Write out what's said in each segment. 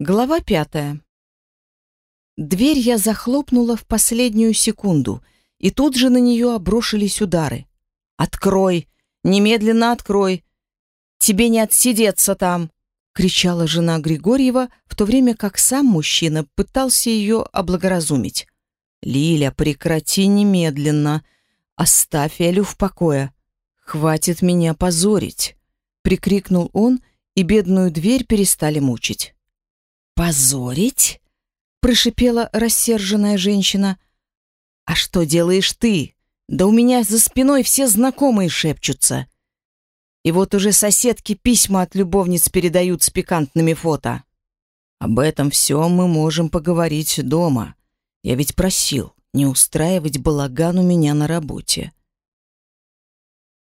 Глава пятая. Дверь я захлопнула в последнюю секунду, и тут же на нее обрушились удары. «Открой! Немедленно открой! Тебе не отсидеться там!» — кричала жена Григорьева, в то время как сам мужчина пытался ее облагоразумить. «Лиля, прекрати немедленно! Оставь Элю в покое! Хватит меня позорить!» — прикрикнул он, и бедную дверь перестали мучить. «Позорить?» — прошипела рассерженная женщина. «А что делаешь ты? Да у меня за спиной все знакомые шепчутся. И вот уже соседки письма от любовниц передают с пикантными фото. Об этом все мы можем поговорить дома. Я ведь просил не устраивать балаган у меня на работе».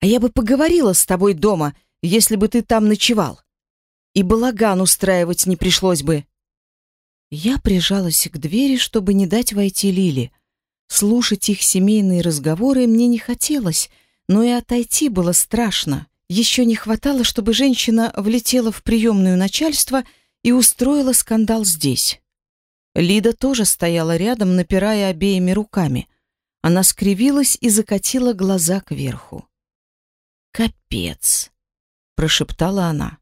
«А я бы поговорила с тобой дома, если бы ты там ночевал. И балаган устраивать не пришлось бы». Я прижалась к двери, чтобы не дать войти Лили. Слушать их семейные разговоры мне не хотелось, но и отойти было страшно. Еще не хватало, чтобы женщина влетела в приемную начальство и устроила скандал здесь. Лида тоже стояла рядом, напирая обеими руками. Она скривилась и закатила глаза кверху. «Капец!» — прошептала она.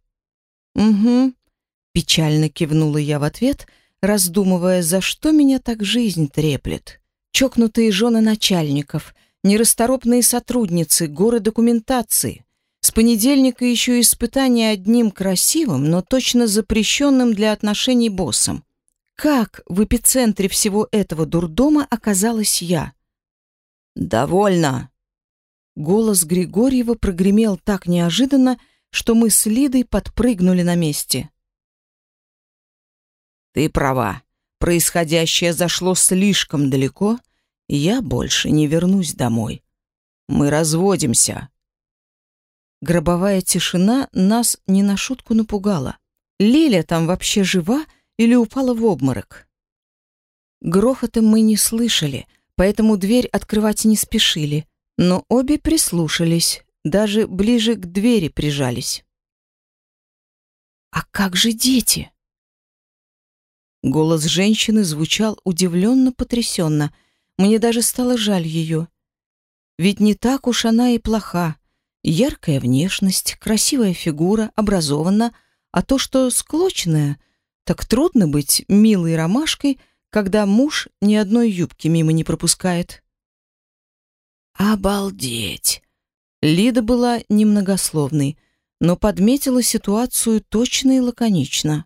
«Угу», — печально кивнула я в ответ — раздумывая, за что меня так жизнь треплет. Чокнутые жены начальников, нерасторопные сотрудницы, горы документации. С понедельника еще испытание одним красивым, но точно запрещенным для отношений боссом. Как в эпицентре всего этого дурдома оказалась я? «Довольно!» Голос Григорьева прогремел так неожиданно, что мы с Лидой подпрыгнули на месте. Ты права. Происходящее зашло слишком далеко, и я больше не вернусь домой. Мы разводимся. Гробовая тишина нас не на шутку напугала. Лиля там вообще жива или упала в обморок? Грохота мы не слышали, поэтому дверь открывать не спешили, но обе прислушались, даже ближе к двери прижались. «А как же дети?» Голос женщины звучал удивленно потрясенно. Мне даже стало жаль ее. Ведь не так уж она и плоха. Яркая внешность, красивая фигура, образованна, а то, что склоченная, так трудно быть милой ромашкой, когда муж ни одной юбки мимо не пропускает. Обалдеть! Лида была немногословной, но подметила ситуацию точно и лаконично.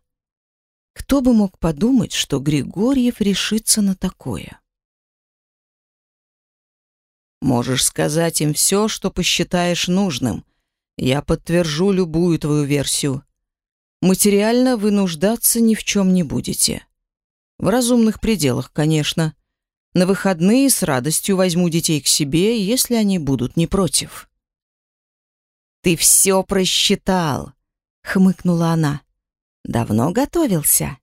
Кто бы мог подумать, что Григорьев решится на такое? Можешь сказать им все, что посчитаешь нужным. Я подтвержу любую твою версию. Материально вынуждаться ни в чем не будете. В разумных пределах, конечно. На выходные с радостью возьму детей к себе, если они будут не против. «Ты все просчитал!» — хмыкнула она. Давно готовился?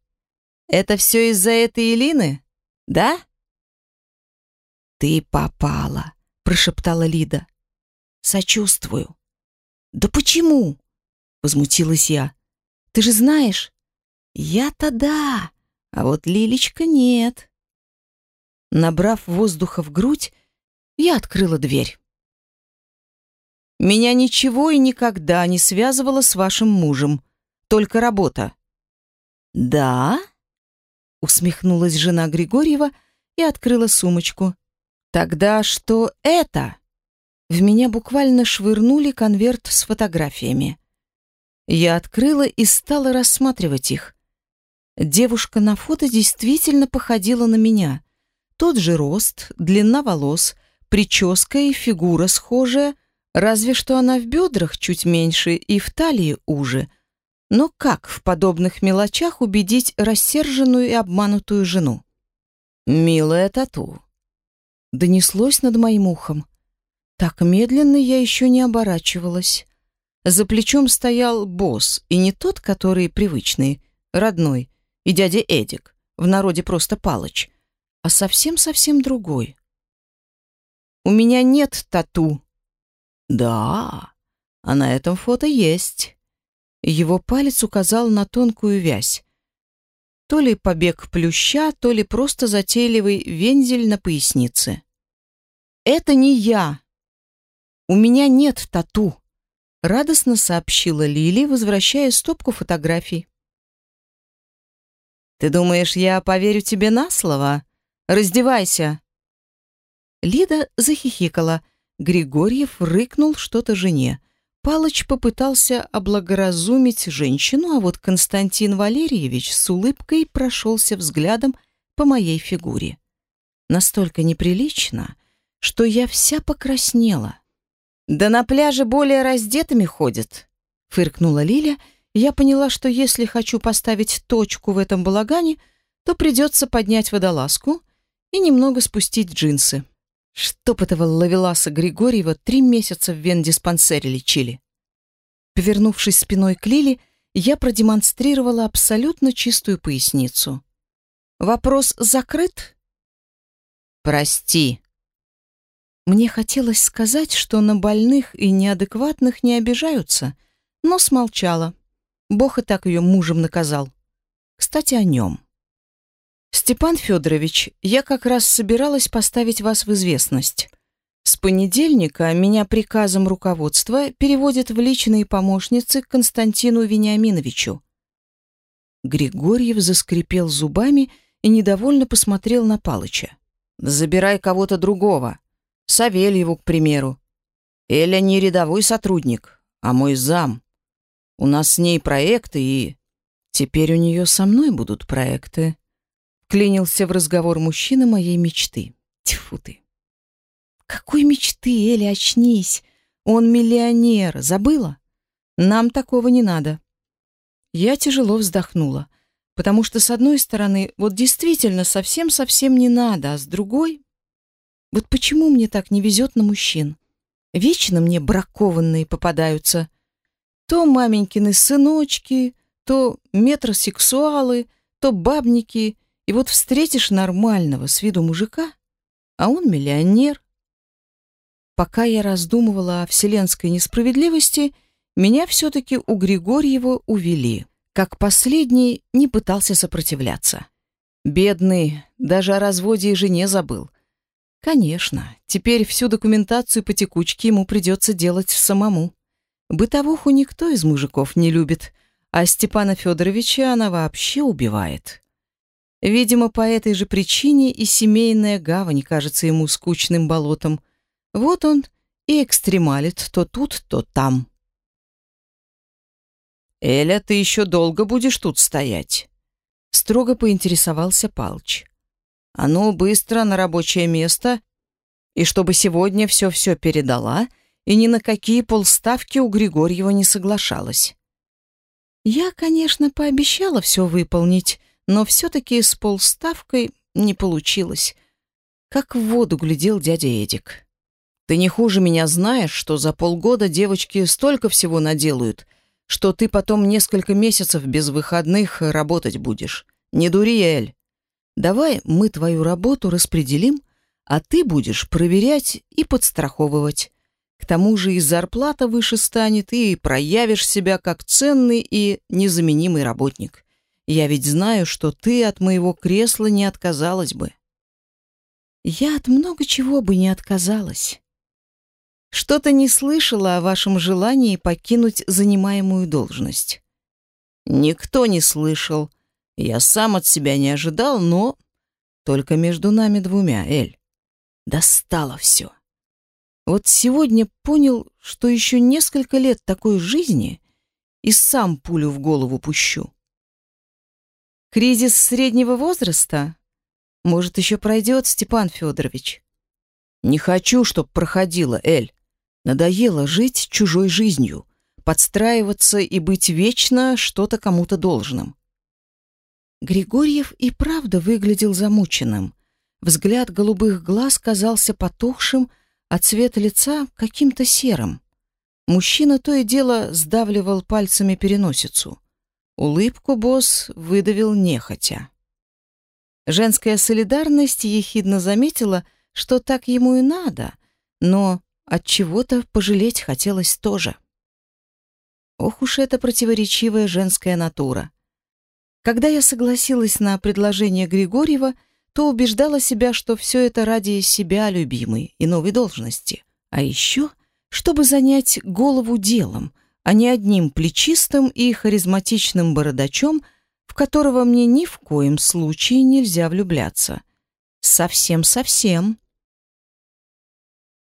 Это все из-за этой Элины? Да? Ты попала, прошептала Лида. Сочувствую. Да почему? Возмутилась я. Ты же знаешь, я-то да, а вот Лилечка нет. Набрав воздуха в грудь, я открыла дверь. Меня ничего и никогда не связывало с вашим мужем только работа». «Да?» — усмехнулась жена Григорьева и открыла сумочку. «Тогда что это?» В меня буквально швырнули конверт с фотографиями. Я открыла и стала рассматривать их. Девушка на фото действительно походила на меня. Тот же рост, длина волос, прическа и фигура схожая, разве что она в бедрах чуть меньше и в талии уже — но как в подобных мелочах убедить рассерженную и обманутую жену? «Милая тату», — донеслось над моим ухом. Так медленно я еще не оборачивалась. За плечом стоял босс, и не тот, который привычный, родной, и дядя Эдик, в народе просто Палыч, а совсем-совсем другой. «У меня нет тату». «Да, а на этом фото есть». Его палец указал на тонкую вязь. То ли побег плюща, то ли просто затейливый вензель на пояснице. «Это не я! У меня нет тату!» Радостно сообщила Лили, возвращая стопку фотографий. «Ты думаешь, я поверю тебе на слово? Раздевайся!» Лида захихикала. Григорьев рыкнул что-то жене. Палыч попытался облагоразумить женщину, а вот Константин Валерьевич с улыбкой прошелся взглядом по моей фигуре. Настолько неприлично, что я вся покраснела. «Да на пляже более раздетыми ходят», — фыркнула Лиля. Я поняла, что если хочу поставить точку в этом балагане, то придется поднять водолазку и немного спустить джинсы. Чтоб этого ловеласа Григорьева три месяца в вендиспансере лечили. Повернувшись спиной к Лиле, я продемонстрировала абсолютно чистую поясницу. «Вопрос закрыт?» «Прости», мне хотелось сказать, что на больных и неадекватных не обижаются, но смолчала. Бог и так ее мужем наказал. Кстати, о нем. Степан Федорович, я как раз собиралась поставить вас в известность. С понедельника меня приказом руководства переводят в личные помощницы к Константину Вениаминовичу. Григорьев заскрипел зубами и недовольно посмотрел на Палыча. «Забирай кого-то другого», Савельеву, к примеру. Эля не рядовой сотрудник, а мой зам. У нас с ней проекты, и... Теперь у нее со мной будут проекты. Клинился в разговор мужчина моей мечты. Тьфу ты. Какой мечты, Эля, очнись. Он миллионер, забыла? Нам такого не надо. Я тяжело вздохнула, потому что, с одной стороны, вот действительно совсем-совсем не надо, а с другой вот почему мне так не везет на мужчин? Вечно мне бракованные попадаются. То маменькины сыночки, то метросексуалы, то бабники. И вот встретишь нормального с виду мужика, а он миллионер. Пока я раздумывала о вселенской несправедливости, меня все-таки у Григорьева увели. Как последний не пытался сопротивляться. Бедный, даже о разводе и жене забыл — Конечно, теперь всю документацию по текучке ему придется делать самому. Бытовуху никто из мужиков не любит, а Степана Федоровича она вообще убивает. Видимо, по этой же причине и семейная гавань кажется ему скучным болотом. Вот он и экстремалит то тут, то там. «Эля, ты еще долго будешь тут стоять?» Строго поинтересовался Палч. А ну, быстро на рабочее место. И чтобы сегодня все-все передала, и ни на какие полставки у Григорьева не соглашалась. Я, конечно, пообещала все выполнить, но все-таки с полставкой не получилось. Как в воду глядел дядя Эдик. Ты не хуже меня знаешь, что за полгода девочки столько всего наделают, что ты потом несколько месяцев без выходных работать будешь. Не дури, Эль. Давай мы твою работу распределим, а ты будешь проверять и подстраховывать. К тому же и зарплата выше станет, и проявишь себя как ценный и незаменимый работник. Я ведь знаю, что ты от моего кресла не отказалась бы. Я от много чего бы не отказалась. Что-то не слышала о вашем желании покинуть занимаемую должность. Никто не слышал, я сам от себя не ожидал, но... Только между нами двумя, Эль. Достало все. Вот сегодня понял, что еще несколько лет такой жизни и сам пулю в голову пущу. Кризис среднего возраста? Может, еще пройдет, Степан Федорович? Не хочу, чтоб проходило, Эль. Надоело жить чужой жизнью, подстраиваться и быть вечно что-то кому-то должным. Григорьев и правда выглядел замученным. Взгляд голубых глаз казался потухшим, а цвет лица каким-то серым. Мужчина то и дело сдавливал пальцами переносицу. Улыбку босс выдавил нехотя. Женская солидарность ехидно заметила, что так ему и надо, но от чего-то пожалеть хотелось тоже. Ох уж эта противоречивая женская натура. Когда я согласилась на предложение Григорьева, то убеждала себя, что все это ради себя любимой и новой должности. А еще, чтобы занять голову делом, а не одним плечистым и харизматичным бородачом, в которого мне ни в коем случае нельзя влюбляться. Совсем-совсем.